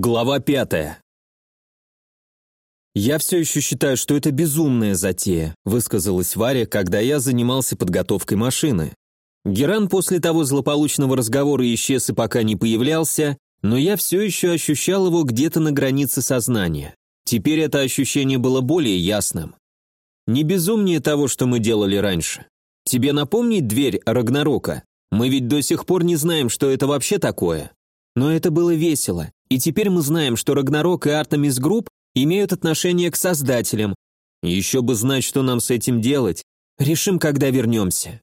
Глава пятая. «Я все еще считаю, что это безумная затея», высказалась Варя, когда я занимался подготовкой машины. Геран после того злополучного разговора исчез и пока не появлялся, но я все еще ощущал его где-то на границе сознания. Теперь это ощущение было более ясным. Не безумнее того, что мы делали раньше. Тебе напомнить дверь Рагнарока? Мы ведь до сих пор не знаем, что это вообще такое. Но это было весело. И теперь мы знаем, что Рагнарок и Артемис Групп имеют отношение к создателям. Еще бы знать, что нам с этим делать. Решим, когда вернемся.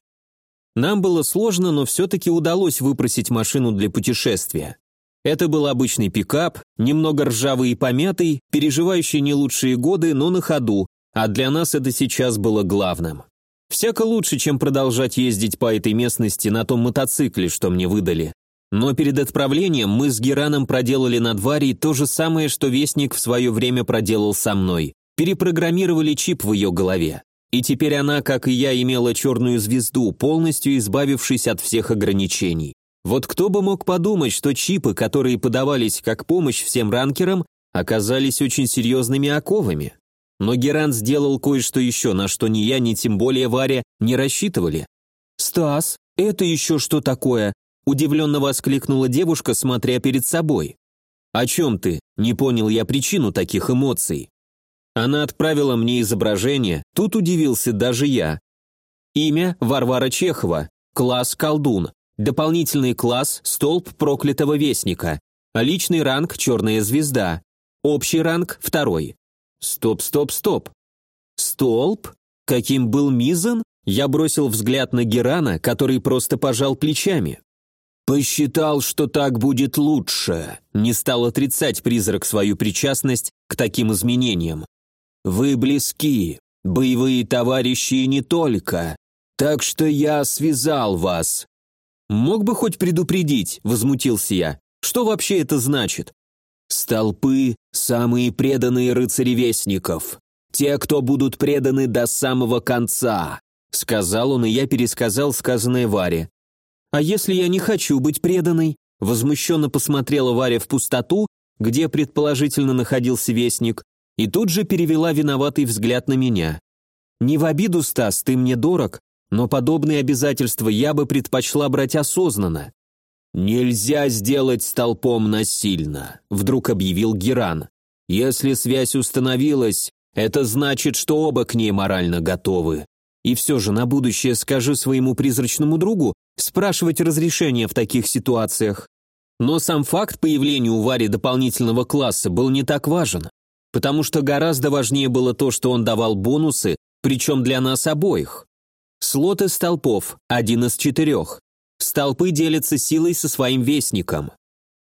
Нам было сложно, но все-таки удалось выпросить машину для путешествия. Это был обычный пикап, немного ржавый и помятый, переживающий не лучшие годы, но на ходу, а для нас это сейчас было главным. Всяко лучше, чем продолжать ездить по этой местности на том мотоцикле, что мне выдали. Но перед отправлением мы с Гераном проделали над Варей то же самое, что Вестник в свое время проделал со мной. Перепрограммировали чип в ее голове. И теперь она, как и я, имела черную звезду, полностью избавившись от всех ограничений. Вот кто бы мог подумать, что чипы, которые подавались как помощь всем ранкерам, оказались очень серьезными оковами. Но Геран сделал кое-что еще, на что ни я, ни тем более Варя не рассчитывали. «Стас, это еще что такое?» Удивленно воскликнула девушка, смотря перед собой. «О чем ты?» – не понял я причину таких эмоций. Она отправила мне изображение, тут удивился даже я. Имя – Варвара Чехова, класс «Колдун», дополнительный класс – «Столб проклятого вестника», личный ранг – «Черная звезда», общий ранг – второй. Стоп, стоп, стоп. Столб? Каким был Мизан? Я бросил взгляд на Герана, который просто пожал плечами. «Посчитал, что так будет лучше», — не стал отрицать призрак свою причастность к таким изменениям. «Вы близки, боевые товарищи и не только, так что я связал вас». «Мог бы хоть предупредить», — возмутился я. «Что вообще это значит?» «Столпы — самые преданные рыцари Вестников, те, кто будут преданы до самого конца», — сказал он, и я пересказал сказанное Варе. «А если я не хочу быть преданной?» Возмущенно посмотрела Варя в пустоту, где предположительно находился вестник, и тут же перевела виноватый взгляд на меня. «Не в обиду, Стас, ты мне дорог, но подобные обязательства я бы предпочла брать осознанно». «Нельзя сделать столпом насильно», — вдруг объявил Геран. «Если связь установилась, это значит, что оба к ней морально готовы. И все же на будущее скажи своему призрачному другу спрашивать разрешения в таких ситуациях. Но сам факт появления у Вари дополнительного класса был не так важен, потому что гораздо важнее было то, что он давал бонусы, причем для нас обоих. Слот из столпов, один из четырех. Столпы делятся силой со своим вестником.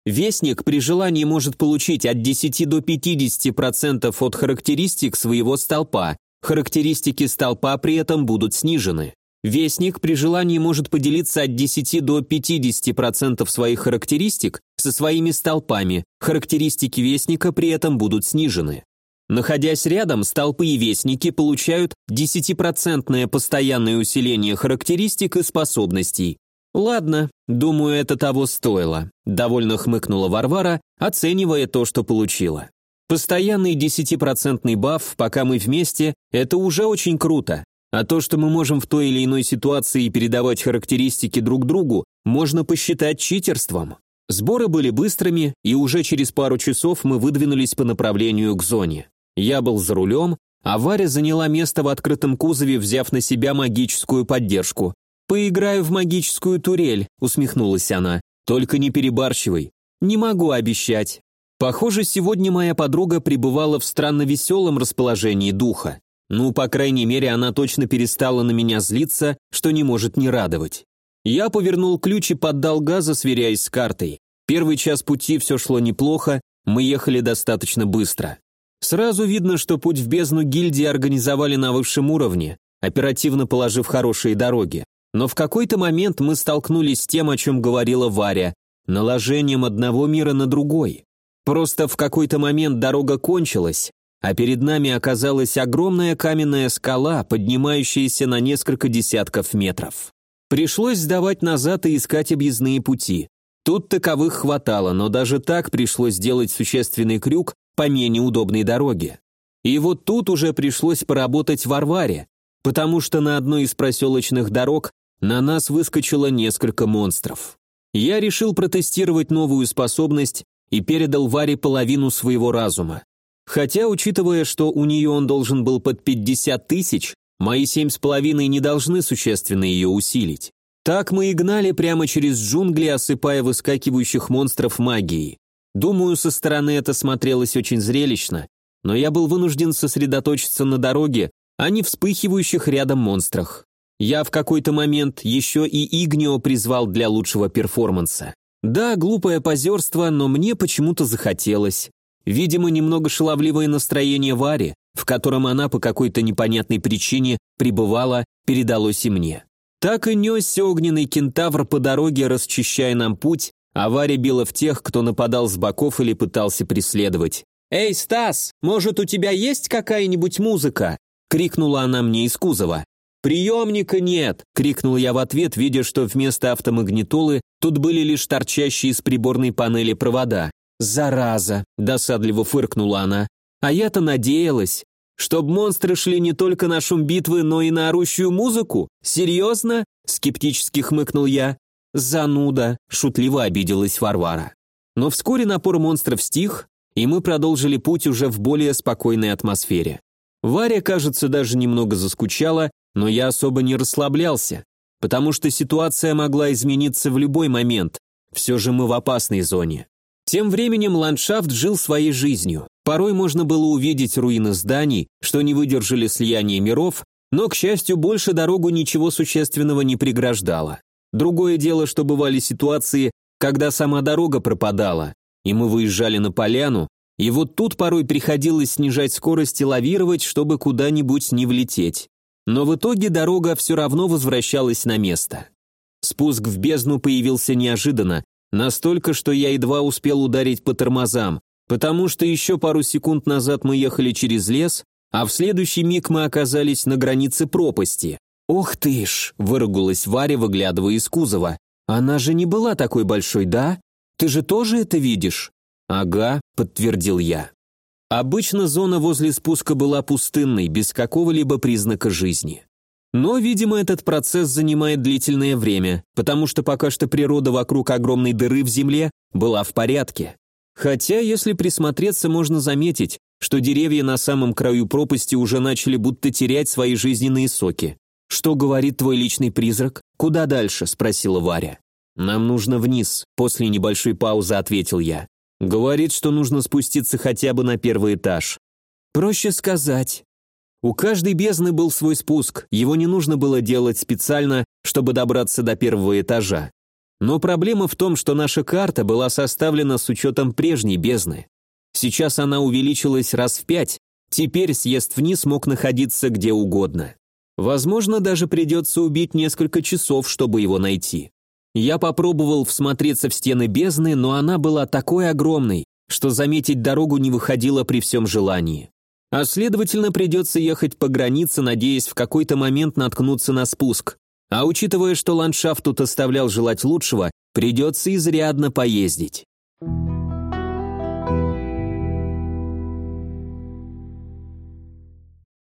Вестник при желании может получить от 10 до 50% от характеристик своего столпа, Характеристики столпа при этом будут снижены. Вестник при желании может поделиться от 10 до 50% своих характеристик со своими столпами, характеристики Вестника при этом будут снижены. Находясь рядом, столпы и Вестники получают 10% постоянное усиление характеристик и способностей. «Ладно, думаю, это того стоило», – довольно хмыкнула Варвара, оценивая то, что получила. Постоянный 10% баф, пока мы вместе, это уже очень круто. А то, что мы можем в той или иной ситуации передавать характеристики друг другу, можно посчитать читерством. Сборы были быстрыми, и уже через пару часов мы выдвинулись по направлению к зоне. Я был за рулем, а Варя заняла место в открытом кузове, взяв на себя магическую поддержку. «Поиграю в магическую турель», — усмехнулась она. «Только не перебарщивай». «Не могу обещать». Похоже, сегодня моя подруга пребывала в странно веселом расположении духа. Ну, по крайней мере, она точно перестала на меня злиться, что не может не радовать. Я повернул ключ и поддал газа, сверяясь с картой. Первый час пути все шло неплохо, мы ехали достаточно быстро. Сразу видно, что путь в бездну гильдии организовали на высшем уровне, оперативно положив хорошие дороги. Но в какой-то момент мы столкнулись с тем, о чем говорила Варя, наложением одного мира на другой. Просто в какой-то момент дорога кончилась, а перед нами оказалась огромная каменная скала, поднимающаяся на несколько десятков метров. Пришлось сдавать назад и искать объездные пути. Тут таковых хватало, но даже так пришлось сделать существенный крюк по менее удобной дороге. И вот тут уже пришлось поработать в Варваре, потому что на одной из проселочных дорог на нас выскочило несколько монстров. Я решил протестировать новую способность и передал Варе половину своего разума. Хотя, учитывая, что у нее он должен был под 50 тысяч, мои семь с половиной не должны существенно ее усилить. Так мы и гнали прямо через джунгли, осыпая выскакивающих монстров магией. Думаю, со стороны это смотрелось очень зрелищно, но я был вынужден сосредоточиться на дороге, а не вспыхивающих рядом монстрах. Я в какой-то момент еще и Игнио призвал для лучшего перформанса. Да, глупое позерство, но мне почему-то захотелось. Видимо, немного шаловливое настроение Вари, в котором она по какой-то непонятной причине пребывала, передалось и мне. Так и несся огненный кентавр по дороге, расчищая нам путь, а Варя била в тех, кто нападал с боков или пытался преследовать. «Эй, Стас, может, у тебя есть какая-нибудь музыка?» — крикнула она мне из кузова. «Приемника нет!» — крикнул я в ответ, видя, что вместо автомагнитолы тут были лишь торчащие из приборной панели провода. «Зараза!» — досадливо фыркнула она. «А я-то надеялась, чтоб монстры шли не только на шум битвы, но и на орущую музыку? Серьезно?» — скептически хмыкнул я. «Зануда!» — шутливо обиделась Варвара. Но вскоре напор монстров стих, и мы продолжили путь уже в более спокойной атмосфере. Варя, кажется, даже немного заскучала, но я особо не расслаблялся, потому что ситуация могла измениться в любой момент, все же мы в опасной зоне. Тем временем ландшафт жил своей жизнью. Порой можно было увидеть руины зданий, что не выдержали слияния миров, но, к счастью, больше дорогу ничего существенного не преграждало. Другое дело, что бывали ситуации, когда сама дорога пропадала, и мы выезжали на поляну, и вот тут порой приходилось снижать скорость и лавировать, чтобы куда-нибудь не влететь. Но в итоге дорога все равно возвращалась на место. Спуск в бездну появился неожиданно, настолько, что я едва успел ударить по тормозам, потому что еще пару секунд назад мы ехали через лес, а в следующий миг мы оказались на границе пропасти. «Ох ты ж!» – выругалась Варя, выглядывая из кузова. «Она же не была такой большой, да? Ты же тоже это видишь?» «Ага», – подтвердил я. Обычно зона возле спуска была пустынной, без какого-либо признака жизни. Но, видимо, этот процесс занимает длительное время, потому что пока что природа вокруг огромной дыры в земле была в порядке. Хотя, если присмотреться, можно заметить, что деревья на самом краю пропасти уже начали будто терять свои жизненные соки. «Что говорит твой личный призрак? Куда дальше?» – спросила Варя. «Нам нужно вниз», – после небольшой паузы ответил я. Говорит, что нужно спуститься хотя бы на первый этаж. Проще сказать. У каждой бездны был свой спуск, его не нужно было делать специально, чтобы добраться до первого этажа. Но проблема в том, что наша карта была составлена с учетом прежней бездны. Сейчас она увеличилась раз в пять, теперь съезд вниз мог находиться где угодно. Возможно, даже придется убить несколько часов, чтобы его найти. Я попробовал всмотреться в стены бездны, но она была такой огромной, что заметить дорогу не выходило при всем желании. А следовательно, придется ехать по границе, надеясь в какой-то момент наткнуться на спуск. А учитывая, что ландшафт тут оставлял желать лучшего, придется изрядно поездить.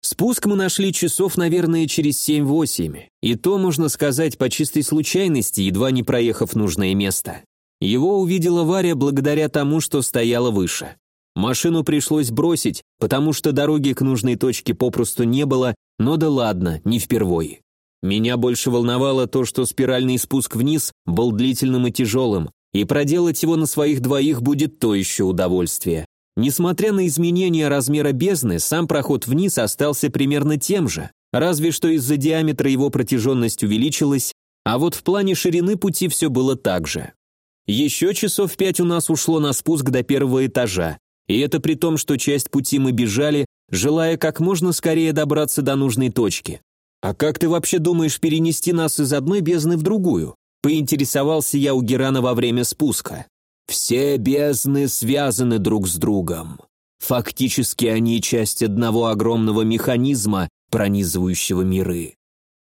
Спуск мы нашли часов, наверное, через 7-8, и то, можно сказать, по чистой случайности, едва не проехав нужное место. Его увидела Варя благодаря тому, что стояла выше. Машину пришлось бросить, потому что дороги к нужной точке попросту не было, но да ладно, не впервой. Меня больше волновало то, что спиральный спуск вниз был длительным и тяжелым, и проделать его на своих двоих будет то еще удовольствие. Несмотря на изменение размера бездны, сам проход вниз остался примерно тем же, разве что из-за диаметра его протяженность увеличилась, а вот в плане ширины пути все было так же. Еще часов пять у нас ушло на спуск до первого этажа, и это при том, что часть пути мы бежали, желая как можно скорее добраться до нужной точки. «А как ты вообще думаешь перенести нас из одной бездны в другую?» поинтересовался я у Герана во время спуска. Все бездны связаны друг с другом. Фактически они часть одного огромного механизма, пронизывающего миры.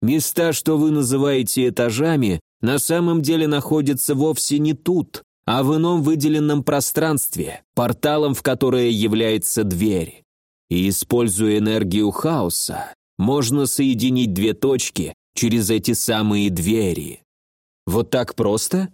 Места, что вы называете этажами, на самом деле находится вовсе не тут, а в ином выделенном пространстве, порталом в которое является дверь. И используя энергию хаоса, можно соединить две точки через эти самые двери. Вот так просто?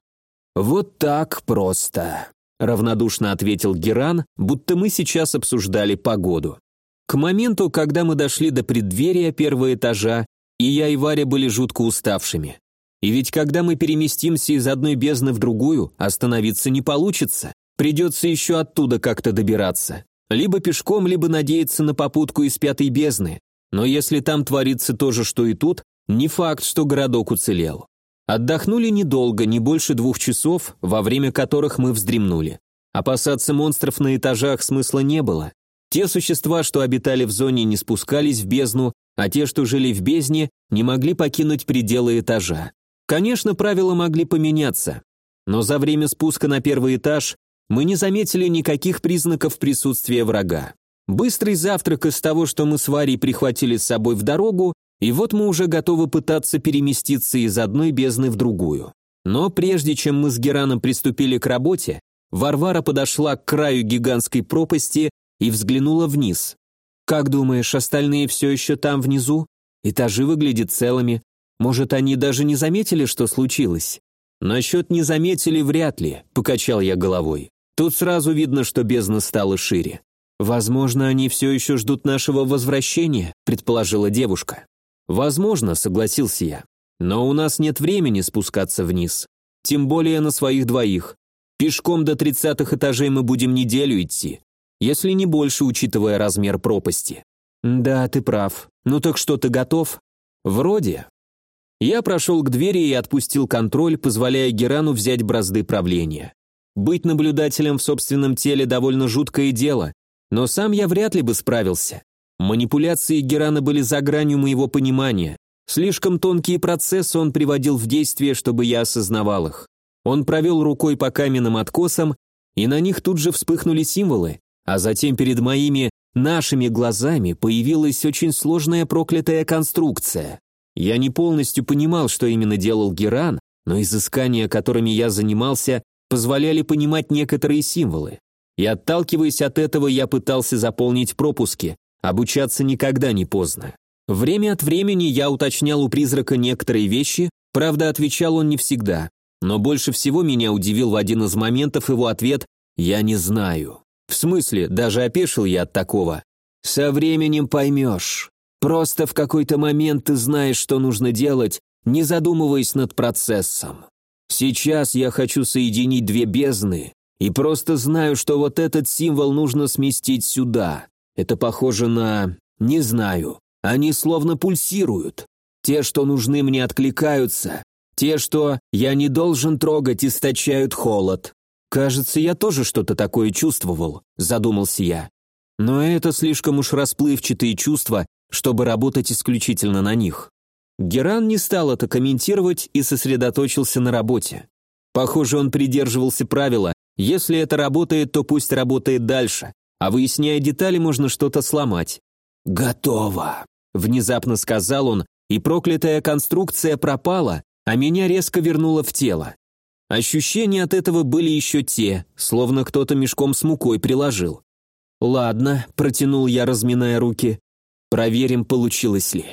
Вот так просто, равнодушно ответил Геран, будто мы сейчас обсуждали погоду. К моменту, когда мы дошли до преддверия первого этажа, и я и Варя были жутко уставшими. И ведь когда мы переместимся из одной бездны в другую, остановиться не получится. Придется еще оттуда как-то добираться. Либо пешком, либо надеяться на попутку из пятой бездны. Но если там творится то же, что и тут, не факт, что городок уцелел. Отдохнули недолго, не больше двух часов, во время которых мы вздремнули. Опасаться монстров на этажах смысла не было. Те существа, что обитали в зоне, не спускались в бездну, а те, что жили в бездне, не могли покинуть пределы этажа. Конечно, правила могли поменяться, но за время спуска на первый этаж мы не заметили никаких признаков присутствия врага. Быстрый завтрак из того, что мы с Варей прихватили с собой в дорогу, и вот мы уже готовы пытаться переместиться из одной бездны в другую. Но прежде чем мы с Гераном приступили к работе, Варвара подошла к краю гигантской пропасти и взглянула вниз. «Как думаешь, остальные все еще там внизу? Этажи выглядят целыми, может, они даже не заметили, что случилось? Насчет не заметили вряд ли, покачал я головой. Тут сразу видно, что бездна стала шире. Возможно, они все еще ждут нашего возвращения, предположила девушка. Возможно, согласился я. Но у нас нет времени спускаться вниз. Тем более на своих двоих. Пешком до тридцатых этажей мы будем неделю идти. Если не больше, учитывая размер пропасти. Да, ты прав. Ну так что, ты готов? Вроде. Я прошел к двери и отпустил контроль, позволяя Герану взять бразды правления. Быть наблюдателем в собственном теле довольно жуткое дело, но сам я вряд ли бы справился. Манипуляции Герана были за гранью моего понимания. Слишком тонкие процессы он приводил в действие, чтобы я осознавал их. Он провел рукой по каменным откосам, и на них тут же вспыхнули символы, а затем перед моими, нашими глазами появилась очень сложная проклятая конструкция. Я не полностью понимал, что именно делал Геран, но изыскания, которыми я занимался, позволяли понимать некоторые символы. И отталкиваясь от этого, я пытался заполнить пропуски, обучаться никогда не поздно. Время от времени я уточнял у призрака некоторые вещи, правда, отвечал он не всегда. Но больше всего меня удивил в один из моментов его ответ «Я не знаю». В смысле, даже опешил я от такого. «Со временем поймешь». Просто в какой-то момент ты знаешь, что нужно делать, не задумываясь над процессом. Сейчас я хочу соединить две бездны и просто знаю, что вот этот символ нужно сместить сюда. Это похоже на... не знаю. Они словно пульсируют. Те, что нужны мне, откликаются. Те, что я не должен трогать, источают холод. Кажется, я тоже что-то такое чувствовал, задумался я. Но это слишком уж расплывчатые чувства, чтобы работать исключительно на них. Геран не стал это комментировать и сосредоточился на работе. Похоже, он придерживался правила «если это работает, то пусть работает дальше», а выясняя детали, можно что-то сломать. «Готово», — внезапно сказал он, и проклятая конструкция пропала, а меня резко вернуло в тело. Ощущения от этого были еще те, словно кто-то мешком с мукой приложил. «Ладно», — протянул я, разминая руки, Проверим, получилось ли.